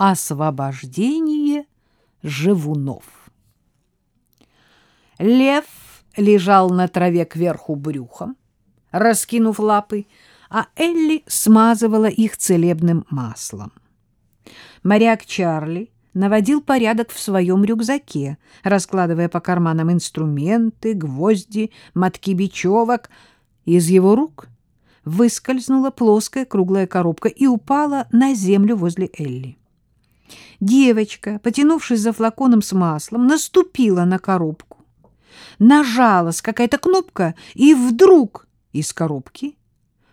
Освобождение живунов. Лев лежал на траве кверху брюхом, раскинув лапы, а Элли смазывала их целебным маслом. Моряк Чарли наводил порядок в своем рюкзаке, раскладывая по карманам инструменты, гвозди, мотки бечевок. Из его рук выскользнула плоская круглая коробка и упала на землю возле Элли. Девочка, потянувшись за флаконом с маслом, наступила на коробку. Нажалась какая-то кнопка, и вдруг из коробки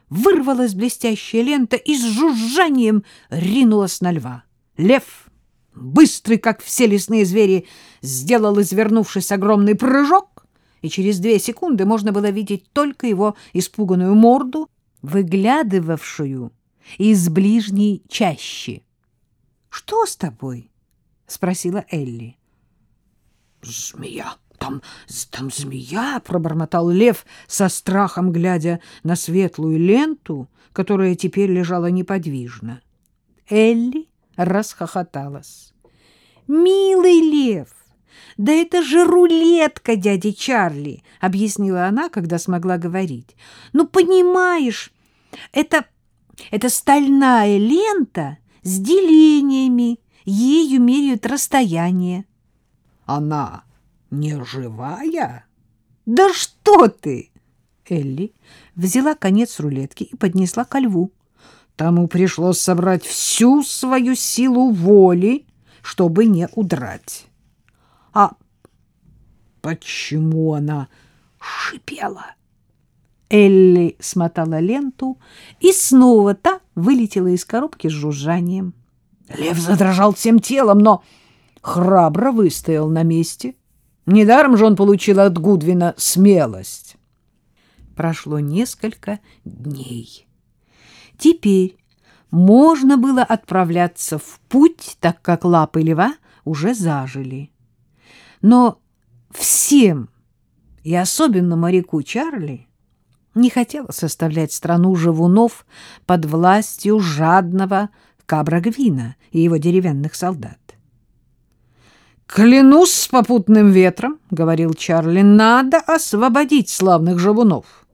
вырвалась блестящая лента и с жужжанием ринулась на льва. Лев, быстрый, как все лесные звери, сделал, извернувшись, огромный прыжок, и через две секунды можно было видеть только его испуганную морду, выглядывавшую из ближней чащи. Что с тобой? спросила Элли. Змея. Там, там змея, пробормотал лев со страхом, глядя на светлую ленту, которая теперь лежала неподвижно. Элли расхохоталась. Милый лев, да это же рулетка дяди Чарли, объяснила она, когда смогла говорить. Ну понимаешь, это это стальная лента с делениями, ею меряют расстояние. Она не живая? Да что ты? Элли взяла конец рулетки и поднесла ко льву. Тому пришлось собрать всю свою силу воли, чтобы не удрать. А почему она шипела? Элли смотала ленту, и снова та вылетела из коробки с жужжанием. Лев задрожал всем телом, но храбро выстоял на месте. Недаром же он получил от Гудвина смелость. Прошло несколько дней. Теперь можно было отправляться в путь, так как лапы льва уже зажили. Но всем, и особенно моряку Чарли, не хотела составлять страну живунов под властью жадного Кабрагвина и его деревянных солдат. «Клянусь попутным ветром, — говорил Чарли, — надо освободить славных живунов.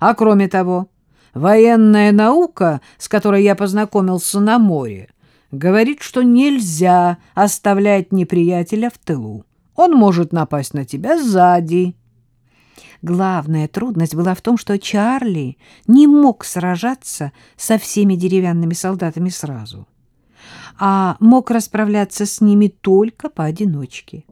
А кроме того, военная наука, с которой я познакомился на море, говорит, что нельзя оставлять неприятеля в тылу. Он может напасть на тебя сзади». Главная трудность была в том, что Чарли не мог сражаться со всеми деревянными солдатами сразу, а мог расправляться с ними только поодиночке.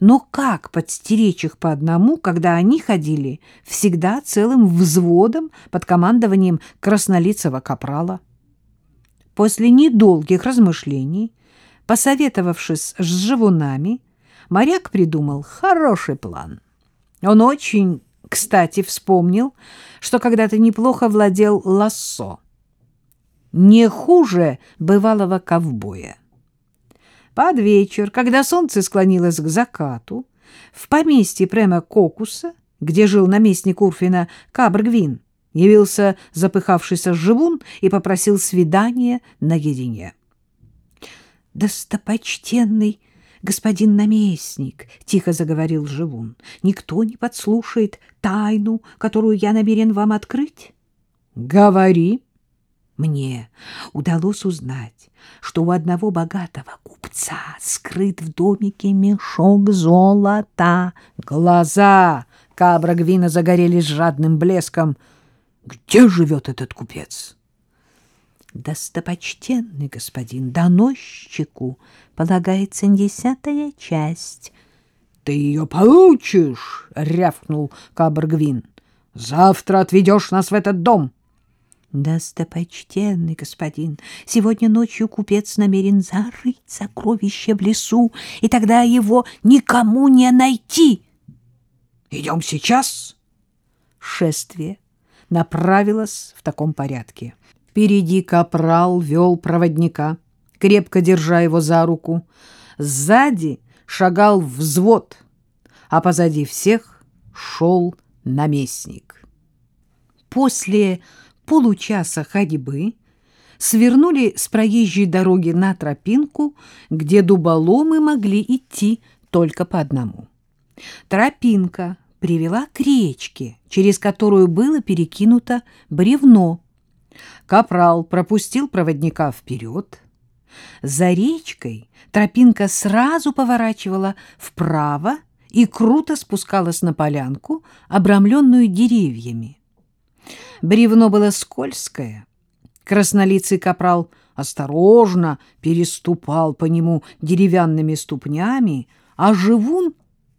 Но как подстеречь их по одному, когда они ходили всегда целым взводом под командованием краснолицего капрала? После недолгих размышлений, посоветовавшись с живунами, моряк придумал хороший план — он очень, кстати, вспомнил, что когда-то неплохо владел лассо. Не хуже бывалого ковбоя. Под вечер, когда солнце склонилось к закату, в поместье Према Кокуса, где жил наместник Урфина Кабргвин, явился запыхавшийся живун и попросил свидания наедине. «Достопочтенный господин наместник, — тихо заговорил Живун, — никто не подслушает тайну, которую я намерен вам открыть? — Говори. Мне удалось узнать, что у одного богатого купца скрыт в домике мешок золота. Глаза Кабра Гвина загорелись жадным блеском. Где живет этот купец? Достопочтенный господин, доносчику полагается десятая часть. — Ты ее получишь, — рявкнул Кабргвин. — Завтра отведешь нас в этот дом. — Достопочтенный господин, сегодня ночью купец намерен зарыть сокровище в лесу, и тогда его никому не найти. — Идем сейчас? Шествие направилось в таком порядке. Впереди капрал вел проводника — крепко держа его за руку. Сзади шагал взвод, а позади всех шел наместник. После получаса ходьбы свернули с проезжей дороги на тропинку, где дуболомы могли идти только по одному. Тропинка привела к речке, через которую было перекинуто бревно. Капрал пропустил проводника вперед. За речкой тропинка сразу поворачивала вправо и круто спускалась на полянку, обрамленную деревьями. Бревно было скользкое. Краснолицый капрал осторожно переступал по нему деревянными ступнями, а живун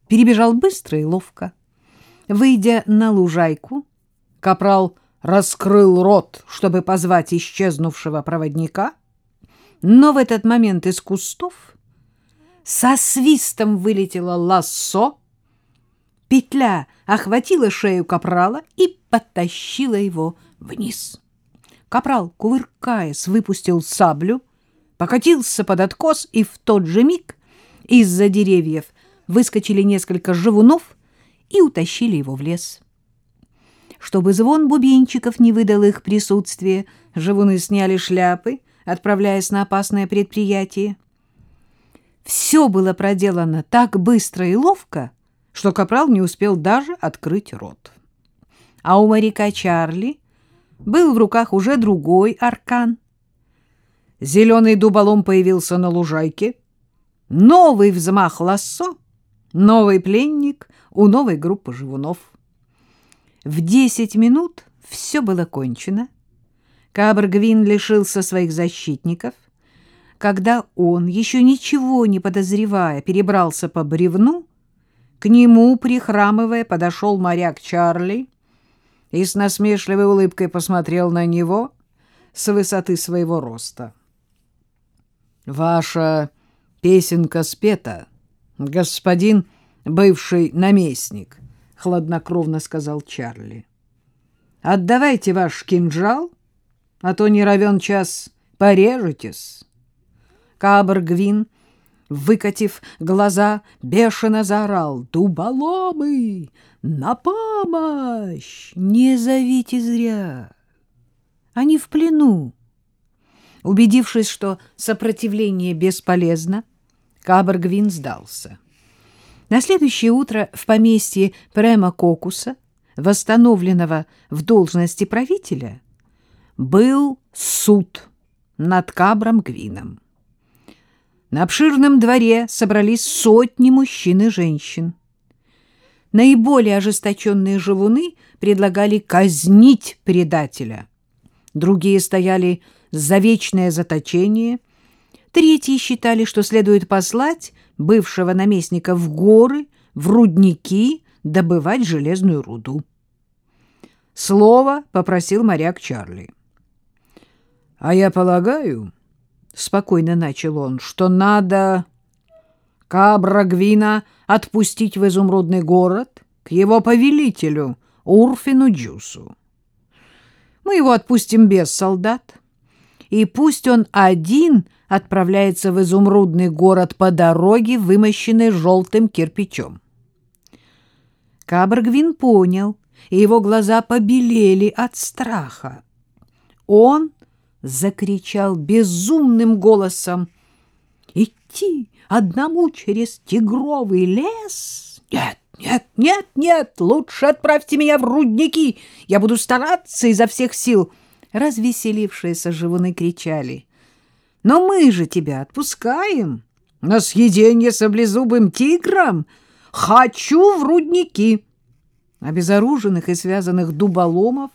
перебежал быстро и ловко. Выйдя на лужайку, капрал раскрыл рот, чтобы позвать исчезнувшего проводника, но в этот момент из кустов со свистом вылетело лассо, петля охватила шею капрала и потащила его вниз. Капрал, кувыркаясь, выпустил саблю, покатился под откос, и в тот же миг из-за деревьев выскочили несколько живунов и утащили его в лес. Чтобы звон бубенчиков не выдал их присутствие, живуны сняли шляпы, отправляясь на опасное предприятие. Все было проделано так быстро и ловко, что капрал не успел даже открыть рот. А у моряка Чарли был в руках уже другой аркан. Зеленый дуболом появился на лужайке. Новый взмах лассо, новый пленник у новой группы живунов. В десять минут все было кончено. Кабр-Гвин лишился своих защитников. Когда он, еще ничего не подозревая, перебрался по бревну, к нему, прихрамывая, подошел моряк Чарли и с насмешливой улыбкой посмотрел на него с высоты своего роста. «Ваша песенка спета, господин бывший наместник», — хладнокровно сказал Чарли. «Отдавайте ваш кинжал, а то не равен час порежетесь». Кабр Гвин, выкатив глаза, бешено заорал «Дуболомы! На помощь! Не зовите зря! Они в плену!» Убедившись, что сопротивление бесполезно, Кабр Гвин сдался. На следующее утро в поместье Према Кокуса, восстановленного в должности правителя, был суд над Кабром Гвином. На обширном дворе собрались сотни мужчин и женщин. Наиболее ожесточенные живуны предлагали казнить предателя. Другие стояли за вечное заточение. Третьи считали, что следует послать бывшего наместника в горы, в рудники, добывать железную руду. Слово попросил моряк Чарли. — А я полагаю, — спокойно начал он, — что надо Кабра Гвина отпустить в изумрудный город к его повелителю Урфину Джусу. Мы его отпустим без солдат, и пусть он один отправляется в изумрудный город по дороге, вымощенной желтым кирпичом. Кабргвин понял, и его глаза побелели от страха. Он закричал безумным голосом «Идти одному через тигровый лес? Нет, нет, нет, нет, лучше отправьте меня в рудники, я буду стараться изо всех сил». Развеселившиеся живуны кричали но мы же тебя отпускаем на съедение саблезубым тигром. Хочу в рудники. Обезоруженных и связанных дуболомов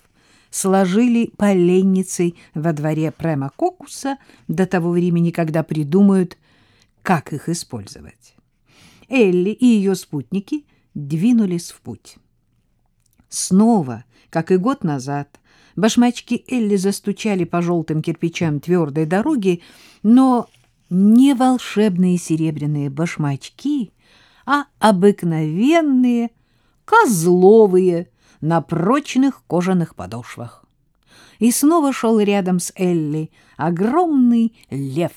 сложили поленницей во дворе Према Кокуса до того времени, когда придумают, как их использовать. Элли и ее спутники двинулись в путь. Снова, как и год назад, Башмачки Элли застучали по желтым кирпичам твердой дороги, но не волшебные серебряные башмачки, а обыкновенные козловые на прочных кожаных подошвах. И снова шел рядом с Элли огромный лев,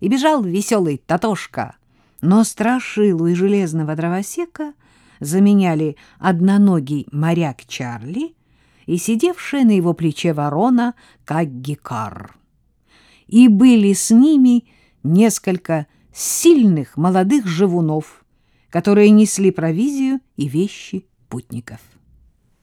и бежал веселый Татошка, но страшилу и железного дровосека заменяли одноногий моряк Чарли — и сидевшая на его плече ворона, как гекар. и были с ними несколько сильных молодых живунов, которые несли провизию и вещи путников.